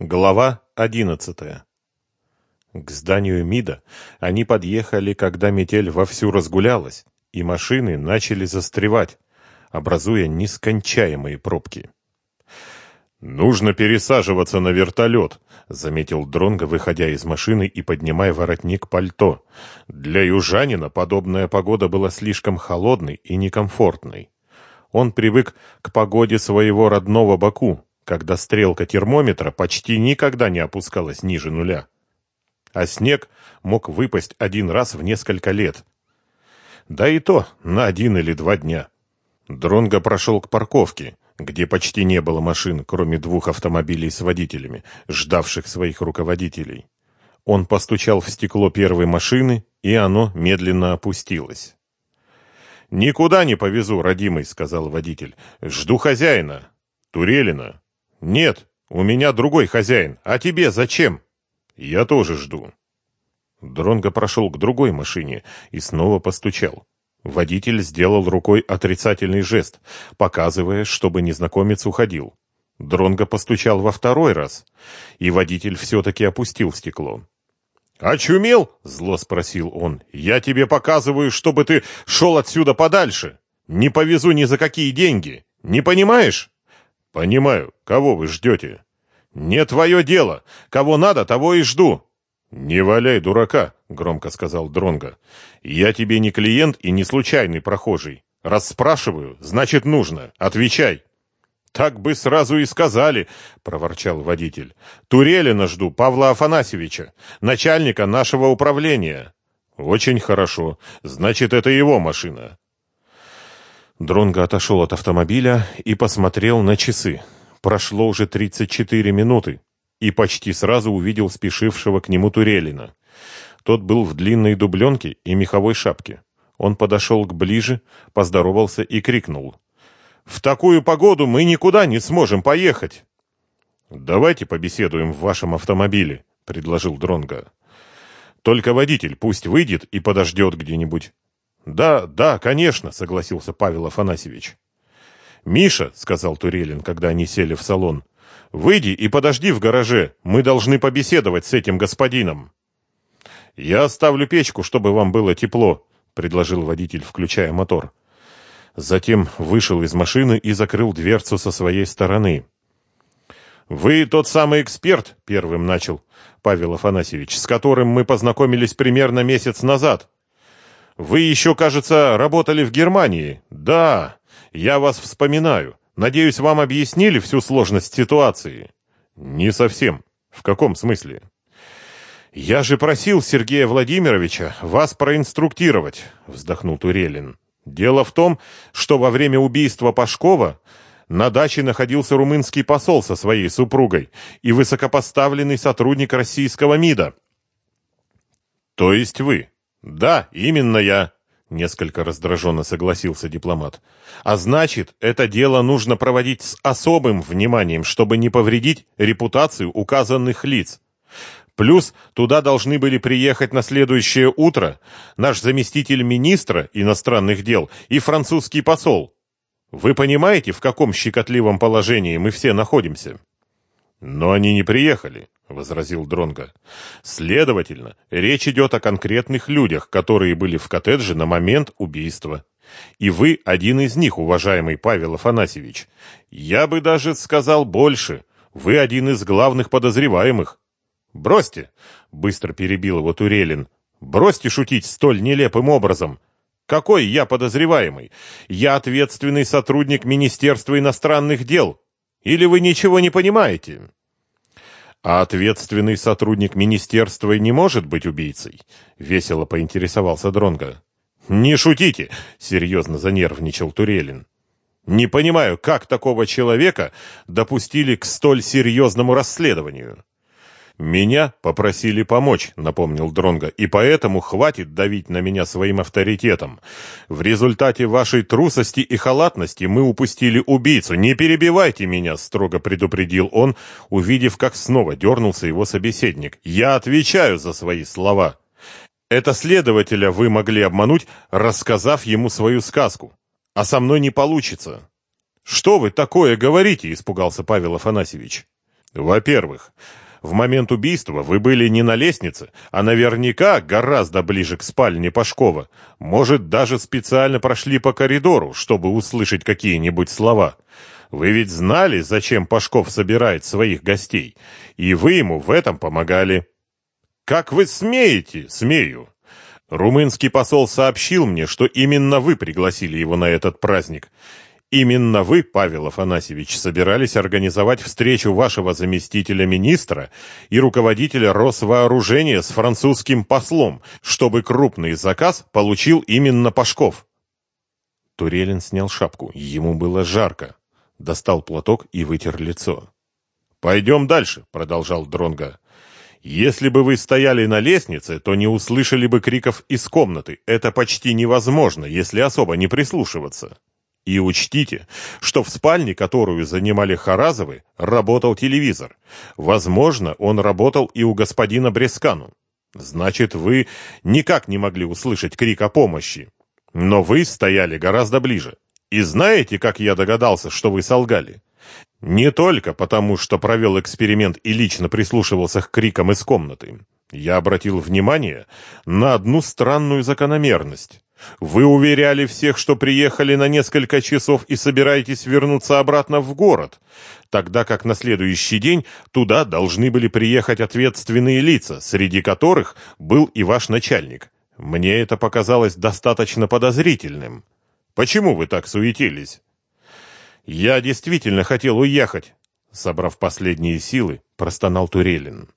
Глава одиннадцатая. К зданию МИДа они подъехали, когда метель вовсю разгулялась, и машины начали застревать, образуя нескончаемые пробки. «Нужно пересаживаться на вертолет», — заметил Дронго, выходя из машины и поднимая воротник пальто. Для южанина подобная погода была слишком холодной и некомфортной. Он привык к погоде своего родного Баку, когда стрелка термометра почти никогда не опускалась ниже нуля. А снег мог выпасть один раз в несколько лет. Да и то на один или два дня. Дронго прошел к парковке, где почти не было машин, кроме двух автомобилей с водителями, ждавших своих руководителей. Он постучал в стекло первой машины, и оно медленно опустилось. «Никуда не повезу, родимый», — сказал водитель. «Жду хозяина. Турелина». «Нет, у меня другой хозяин. А тебе зачем?» «Я тоже жду». Дронго прошел к другой машине и снова постучал. Водитель сделал рукой отрицательный жест, показывая, чтобы незнакомец уходил. Дронго постучал во второй раз, и водитель все-таки опустил стекло. «Очумел?» — зло спросил он. «Я тебе показываю, чтобы ты шел отсюда подальше. Не повезу ни за какие деньги. Не понимаешь?» Понимаю, кого вы ждете? Не твое дело. Кого надо, того и жду. Не валяй дурака, громко сказал Дронга. Я тебе не клиент и не случайный прохожий. Раз спрашиваю, значит нужно. Отвечай. Так бы сразу и сказали, проворчал водитель. Турелина жду Павла Афанасьевича, начальника нашего управления. Очень хорошо. Значит, это его машина. Дронго отошел от автомобиля и посмотрел на часы. Прошло уже 34 минуты, и почти сразу увидел спешившего к нему Турелина. Тот был в длинной дубленке и меховой шапке. Он подошел к ближе, поздоровался и крикнул. «В такую погоду мы никуда не сможем поехать!» «Давайте побеседуем в вашем автомобиле», — предложил Дронго. «Только водитель пусть выйдет и подождет где-нибудь. «Да, да, конечно», — согласился Павел Афанасьевич. «Миша», — сказал Турелин, когда они сели в салон, — «выйди и подожди в гараже. Мы должны побеседовать с этим господином». «Я оставлю печку, чтобы вам было тепло», — предложил водитель, включая мотор. Затем вышел из машины и закрыл дверцу со своей стороны. «Вы тот самый эксперт», — первым начал Павел Афанасьевич, «с которым мы познакомились примерно месяц назад». Вы еще, кажется, работали в Германии. Да, я вас вспоминаю. Надеюсь, вам объяснили всю сложность ситуации. Не совсем. В каком смысле? Я же просил Сергея Владимировича вас проинструктировать, вздохнул Турелин. Дело в том, что во время убийства Пашкова на даче находился румынский посол со своей супругой и высокопоставленный сотрудник российского МИДа. То есть вы? Да, именно я, несколько раздраженно согласился дипломат. А значит, это дело нужно проводить с особым вниманием, чтобы не повредить репутацию указанных лиц. Плюс туда должны были приехать на следующее утро наш заместитель министра иностранных дел и французский посол. Вы понимаете, в каком щекотливом положении мы все находимся? Но они не приехали. — возразил Дронга. «Следовательно, речь идет о конкретных людях, которые были в коттедже на момент убийства. И вы один из них, уважаемый Павел Афанасьевич. Я бы даже сказал больше. Вы один из главных подозреваемых». «Бросьте!» — быстро перебил его Турелин. «Бросьте шутить столь нелепым образом. Какой я подозреваемый? Я ответственный сотрудник Министерства иностранных дел. Или вы ничего не понимаете?» А ответственный сотрудник министерства не может быть убийцей? Весело поинтересовался Дронга. Не шутите, серьезно занервничал Турелин. Не понимаю, как такого человека допустили к столь серьезному расследованию. Меня попросили помочь, напомнил Дронга, и поэтому хватит давить на меня своим авторитетом. В результате вашей трусости и халатности мы упустили убийцу. Не перебивайте меня, строго предупредил он, увидев, как снова дернулся его собеседник. Я отвечаю за свои слова. Это следователя вы могли обмануть, рассказав ему свою сказку. А со мной не получится. Что вы такое говорите, испугался Павел Афанасьевич. Во-первых, в момент убийства вы были не на лестнице, а наверняка гораздо ближе к спальне Пашкова. Может, даже специально прошли по коридору, чтобы услышать какие-нибудь слова. Вы ведь знали, зачем Пашков собирает своих гостей, и вы ему в этом помогали. Как вы смеете? Смею. Румынский посол сообщил мне, что именно вы пригласили его на этот праздник. Именно вы, Павел Афанасьевич, собирались организовать встречу вашего заместителя министра и руководителя Росвооружения с французским послом, чтобы крупный заказ получил именно Пашков. Турелин снял шапку. Ему было жарко. Достал платок и вытер лицо. «Пойдем дальше», — продолжал Дронга. Если бы вы стояли на лестнице, то не услышали бы криков из комнаты. Это почти невозможно, если особо не прислушиваться. И учтите, что в спальне, которую занимали Харазовы, работал телевизор. Возможно, он работал и у господина Брескану. Значит, вы никак не могли услышать крик о помощи. Но вы стояли гораздо ближе. И знаете, как я догадался, что вы солгали? Не только потому, что провел эксперимент и лично прислушивался к крикам из комнаты. Я обратил внимание на одну странную закономерность. Вы уверяли всех, что приехали на несколько часов и собираетесь вернуться обратно в город, тогда как на следующий день туда должны были приехать ответственные лица, среди которых был и ваш начальник. Мне это показалось достаточно подозрительным. Почему вы так суетились? Я действительно хотел уехать, собрав последние силы, простонал Турелин.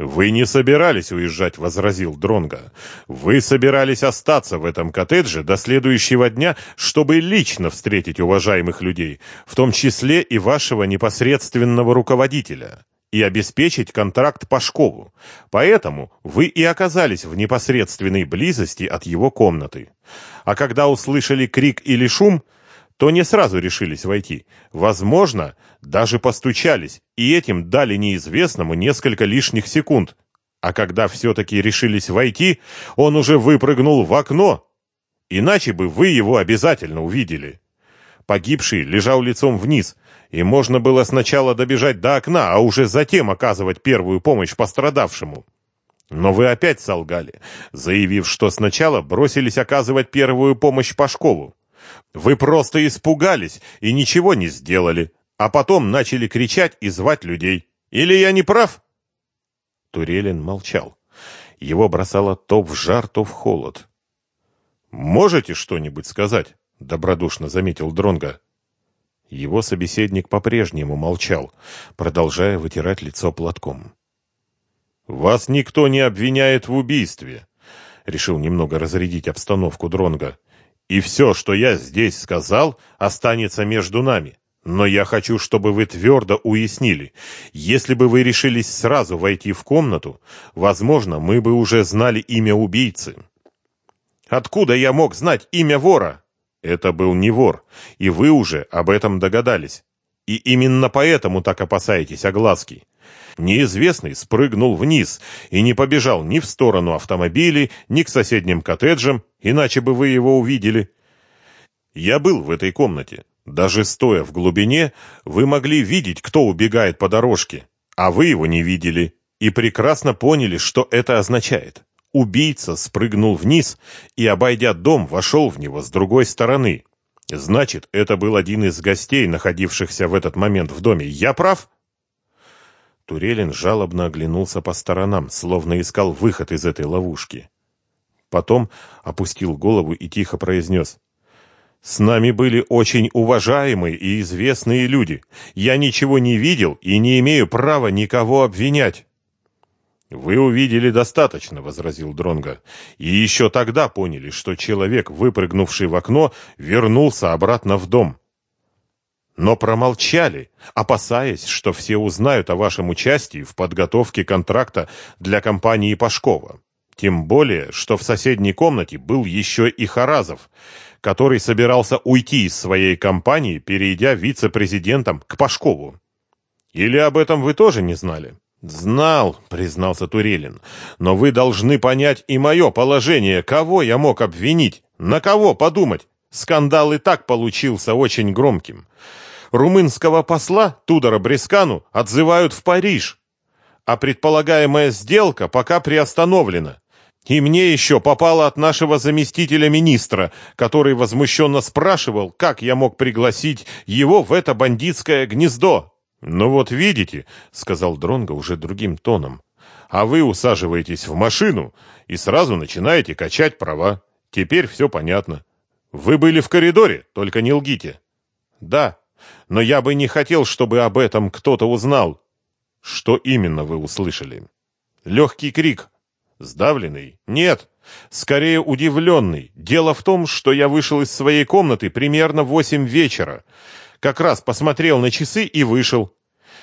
Вы не собирались уезжать, возразил Дронга. Вы собирались остаться в этом коттедже до следующего дня, чтобы лично встретить уважаемых людей, в том числе и вашего непосредственного руководителя, и обеспечить контракт Пашкову. Поэтому вы и оказались в непосредственной близости от его комнаты. А когда услышали крик или шум, то не сразу решились войти. Возможно, даже постучались, и этим дали неизвестному несколько лишних секунд. А когда все-таки решились войти, он уже выпрыгнул в окно. Иначе бы вы его обязательно увидели. Погибший лежал лицом вниз, и можно было сначала добежать до окна, а уже затем оказывать первую помощь пострадавшему. Но вы опять солгали, заявив, что сначала бросились оказывать первую помощь Пашкову. Вы просто испугались и ничего не сделали, а потом начали кричать и звать людей. Или я не прав?» Турелин молчал. Его бросало то в жар, то в холод. «Можете что-нибудь сказать?» — добродушно заметил Дронга. Его собеседник по-прежнему молчал, продолжая вытирать лицо платком. «Вас никто не обвиняет в убийстве», — решил немного разрядить обстановку Дронга. И все, что я здесь сказал, останется между нами. Но я хочу, чтобы вы твердо уяснили, если бы вы решились сразу войти в комнату, возможно, мы бы уже знали имя убийцы. Откуда я мог знать имя вора? Это был не вор, и вы уже об этом догадались. И именно поэтому так опасаетесь огласки. Неизвестный спрыгнул вниз и не побежал ни в сторону автомобилей, ни к соседним коттеджам, иначе бы вы его увидели. Я был в этой комнате. Даже стоя в глубине, вы могли видеть, кто убегает по дорожке, а вы его не видели и прекрасно поняли, что это означает. Убийца спрыгнул вниз и, обойдя дом, вошел в него с другой стороны. Значит, это был один из гостей, находившихся в этот момент в доме. Я прав? Турелин жалобно оглянулся по сторонам, словно искал выход из этой ловушки. Потом опустил голову и тихо произнес. «С нами были очень уважаемые и известные люди. Я ничего не видел и не имею права никого обвинять». «Вы увидели достаточно», — возразил Дронга, «и еще тогда поняли, что человек, выпрыгнувший в окно, вернулся обратно в дом но промолчали, опасаясь, что все узнают о вашем участии в подготовке контракта для компании Пашкова. Тем более, что в соседней комнате был еще и Харазов, который собирался уйти из своей компании, перейдя вице-президентом к Пашкову. Или об этом вы тоже не знали? Знал, признался Турелин, но вы должны понять и мое положение, кого я мог обвинить, на кого подумать. Скандал и так получился очень громким. Румынского посла Тудора Брескану отзывают в Париж, а предполагаемая сделка пока приостановлена. И мне еще попало от нашего заместителя министра, который возмущенно спрашивал, как я мог пригласить его в это бандитское гнездо. «Ну вот видите», — сказал Дронго уже другим тоном, «а вы усаживаетесь в машину и сразу начинаете качать права. Теперь все понятно. Вы были в коридоре, только не лгите». «Да, но я бы не хотел, чтобы об этом кто-то узнал». «Что именно вы услышали?» «Легкий крик, Сдавленный? Нет. Скорее удивленный. Дело в том, что я вышел из своей комнаты примерно в восемь вечера. Как раз посмотрел на часы и вышел.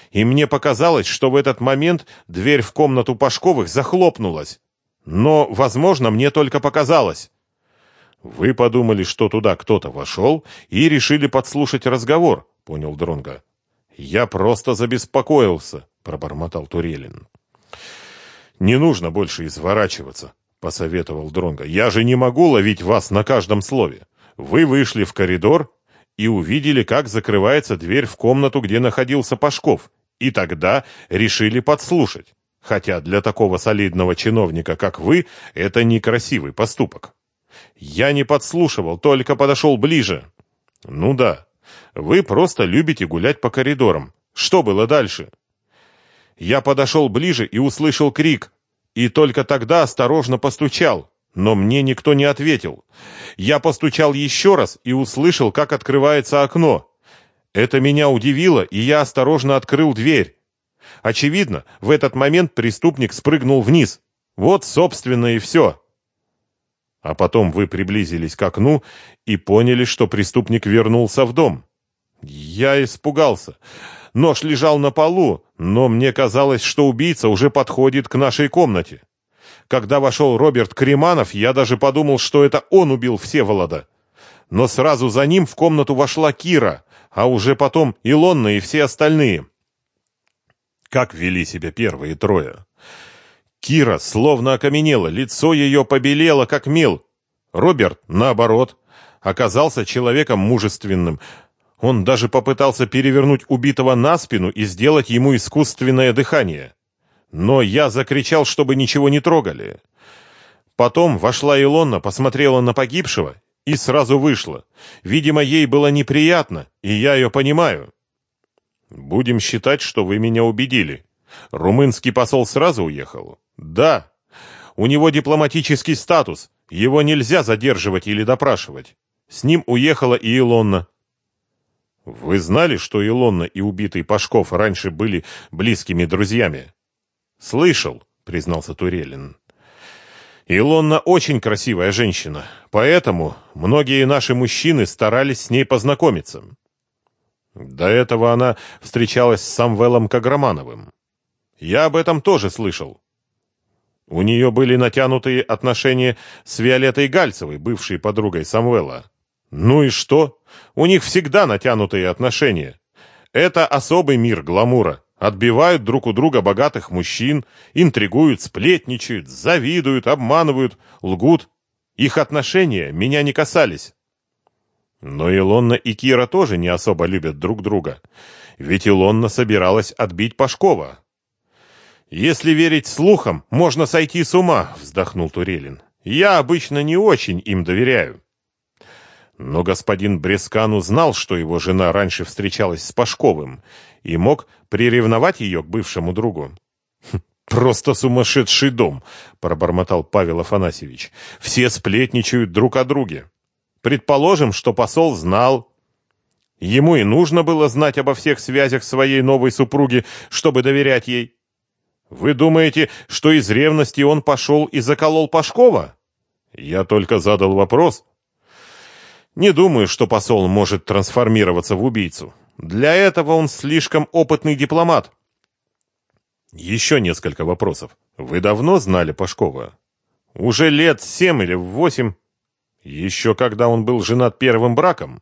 И мне показалось, что в этот момент дверь в комнату Пашковых захлопнулась. Но, возможно, мне только показалось. Вы подумали, что туда кто-то вошел и решили подслушать разговор, понял Дронга. Я просто забеспокоился, пробормотал Турелин. Не нужно больше изворачиваться, посоветовал Дронга. Я же не могу ловить вас на каждом слове. Вы вышли в коридор и увидели, как закрывается дверь в комнату, где находился Пашков, и тогда решили подслушать. Хотя для такого солидного чиновника, как вы, это некрасивый поступок. Я не подслушивал, только подошел ближе. Ну да, вы просто любите гулять по коридорам. Что было дальше? Я подошел ближе и услышал крик, и только тогда осторожно постучал, но мне никто не ответил. Я постучал еще раз и услышал, как открывается окно. Это меня удивило, и я осторожно открыл дверь. Очевидно, в этот момент преступник спрыгнул вниз. Вот, собственно, и все. А потом вы приблизились к окну и поняли, что преступник вернулся в дом. Я испугался. Нож лежал на полу, но мне казалось, что убийца уже подходит к нашей комнате. Когда вошел Роберт Креманов, я даже подумал, что это он убил Всеволода. Но сразу за ним в комнату вошла Кира, а уже потом Илонна и все остальные. Как вели себя первые трое? Кира словно окаменела, лицо ее побелело, как мел. Роберт, наоборот, оказался человеком мужественным, он даже попытался перевернуть убитого на спину и сделать ему искусственное дыхание. Но я закричал, чтобы ничего не трогали. Потом вошла Илона, посмотрела на погибшего и сразу вышла. Видимо, ей было неприятно, и я ее понимаю. Будем считать, что вы меня убедили. Румынский посол сразу уехал? Да. У него дипломатический статус. Его нельзя задерживать или допрашивать. С ним уехала и Илона. Вы знали, что Илонна и убитый Пашков раньше были близкими друзьями? Слышал, признался Турелин. Илонна очень красивая женщина, поэтому многие наши мужчины старались с ней познакомиться. До этого она встречалась с Самвелом Каграмановым. Я об этом тоже слышал. У нее были натянутые отношения с Виолеттой Гальцевой, бывшей подругой Самвела. Ну и что? У них всегда натянутые отношения. Это особый мир гламура. Отбивают друг у друга богатых мужчин, интригуют, сплетничают, завидуют, обманывают, лгут. Их отношения меня не касались. Но Илонна и Кира тоже не особо любят друг друга. Ведь Илонна собиралась отбить Пашкова. «Если верить слухам, можно сойти с ума», — вздохнул Турелин. «Я обычно не очень им доверяю». Но господин Брескан узнал, что его жена раньше встречалась с Пашковым и мог приревновать ее к бывшему другу. «Хм, «Просто сумасшедший дом», — пробормотал Павел Афанасьевич. «Все сплетничают друг о друге. Предположим, что посол знал. Ему и нужно было знать обо всех связях своей новой супруги, чтобы доверять ей. Вы думаете, что из ревности он пошел и заколол Пашкова? Я только задал вопрос, не думаю, что посол может трансформироваться в убийцу. Для этого он слишком опытный дипломат. Еще несколько вопросов. Вы давно знали Пашкова? Уже лет семь или восемь. Еще когда он был женат первым браком?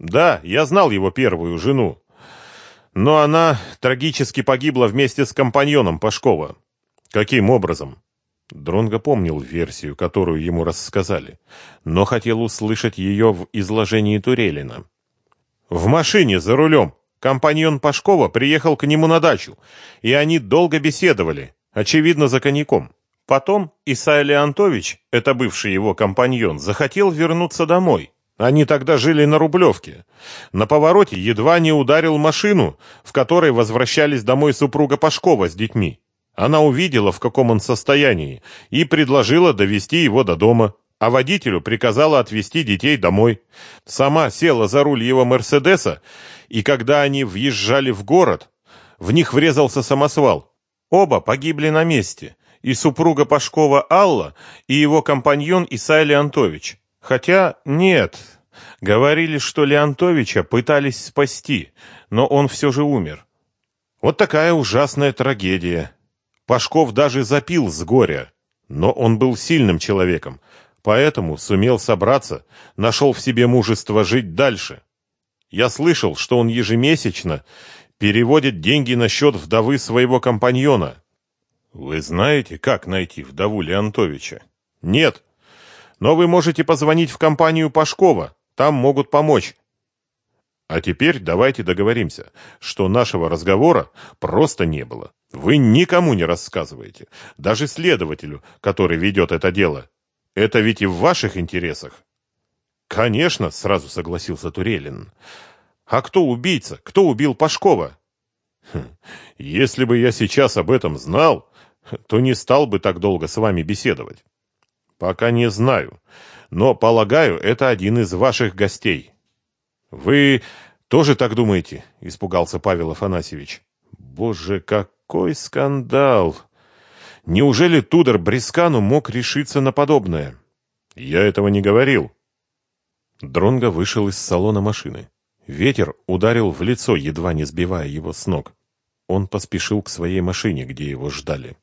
Да, я знал его первую жену. Но она трагически погибла вместе с компаньоном Пашкова. Каким образом? Дронго помнил версию, которую ему рассказали, но хотел услышать ее в изложении Турелина. В машине за рулем. Компаньон Пашкова приехал к нему на дачу, и они долго беседовали, очевидно, за коньяком. Потом Исай Леонтович, это бывший его компаньон, захотел вернуться домой. Они тогда жили на Рублевке. На повороте едва не ударил машину, в которой возвращались домой супруга Пашкова с детьми. Она увидела, в каком он состоянии, и предложила довести его до дома, а водителю приказала отвезти детей домой. Сама села за руль его «Мерседеса», и когда они въезжали в город, в них врезался самосвал. Оба погибли на месте, и супруга Пашкова Алла, и его компаньон Исай Леонтович. Хотя нет, говорили, что Леонтовича пытались спасти, но он все же умер. Вот такая ужасная трагедия. Пашков даже запил с горя, но он был сильным человеком, поэтому сумел собраться, нашел в себе мужество жить дальше. Я слышал, что он ежемесячно переводит деньги на счет вдовы своего компаньона. Вы знаете, как найти вдову Леонтовича? Нет, но вы можете позвонить в компанию Пашкова, там могут помочь. А теперь давайте договоримся, что нашего разговора просто не было. Вы никому не рассказываете, даже следователю, который ведет это дело. Это ведь и в ваших интересах. Конечно, сразу согласился Турелин. А кто убийца? Кто убил Пашкова? Хм, если бы я сейчас об этом знал, то не стал бы так долго с вами беседовать. Пока не знаю, но, полагаю, это один из ваших гостей. Вы тоже так думаете? Испугался Павел Афанасьевич. Боже, какой скандал! Неужели Тудор Брискану мог решиться на подобное? Я этого не говорил. Дронго вышел из салона машины. Ветер ударил в лицо, едва не сбивая его с ног. Он поспешил к своей машине, где его ждали.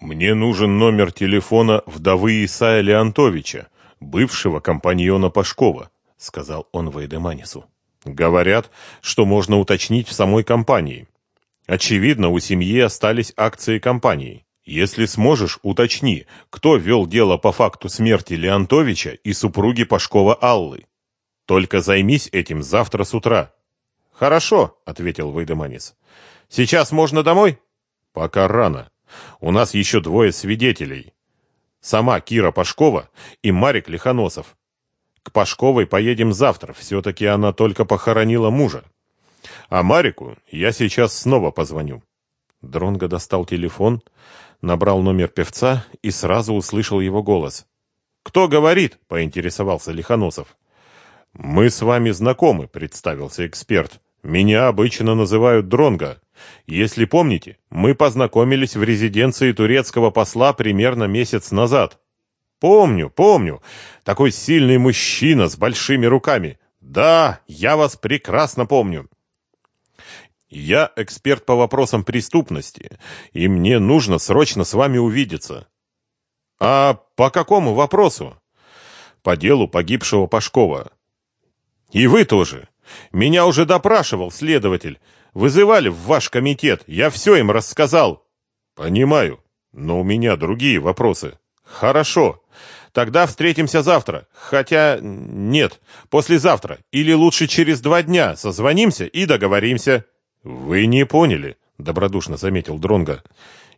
«Мне нужен номер телефона вдовы Исая Леонтовича, бывшего компаньона Пашкова», — сказал он Вейдеманису. «Говорят, что можно уточнить в самой компании. Очевидно, у семьи остались акции компании. Если сможешь, уточни, кто вел дело по факту смерти Леонтовича и супруги Пашкова Аллы. Только займись этим завтра с утра». «Хорошо», — ответил Вейдеманис. «Сейчас можно домой?» «Пока рано. У нас еще двое свидетелей. Сама Кира Пашкова и Марик Лихоносов. К Пашковой поедем завтра, все-таки она только похоронила мужа. А Марику я сейчас снова позвоню. Дронго достал телефон, набрал номер певца и сразу услышал его голос. «Кто говорит?» — поинтересовался Лихоносов. «Мы с вами знакомы», — представился эксперт. «Меня обычно называют Дронго. Если помните, мы познакомились в резиденции турецкого посла примерно месяц назад. Помню, помню. Такой сильный мужчина с большими руками. Да, я вас прекрасно помню. Я эксперт по вопросам преступности, и мне нужно срочно с вами увидеться. А по какому вопросу? По делу погибшего Пашкова. И вы тоже. Меня уже допрашивал следователь. Вызывали в ваш комитет, я все им рассказал. Понимаю, но у меня другие вопросы. Хорошо. Тогда встретимся завтра. Хотя нет, послезавтра или лучше через два дня созвонимся и договоримся. Вы не поняли, добродушно заметил Дронга.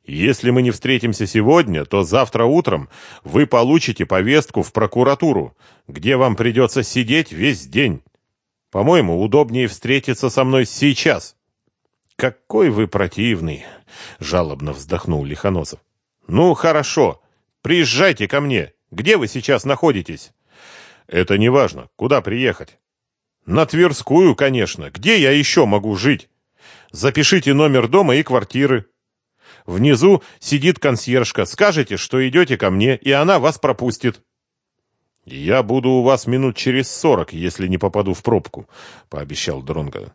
Если мы не встретимся сегодня, то завтра утром вы получите повестку в прокуратуру, где вам придется сидеть весь день. По-моему, удобнее встретиться со мной сейчас. «Какой вы противный!» — жалобно вздохнул Лихоносов. «Ну, хорошо. Приезжайте ко мне. Где вы сейчас находитесь?» «Это не важно. Куда приехать?» «На Тверскую, конечно. Где я еще могу жить?» «Запишите номер дома и квартиры. Внизу сидит консьержка. Скажете, что идете ко мне, и она вас пропустит». «Я буду у вас минут через сорок, если не попаду в пробку», — пообещал Дронго.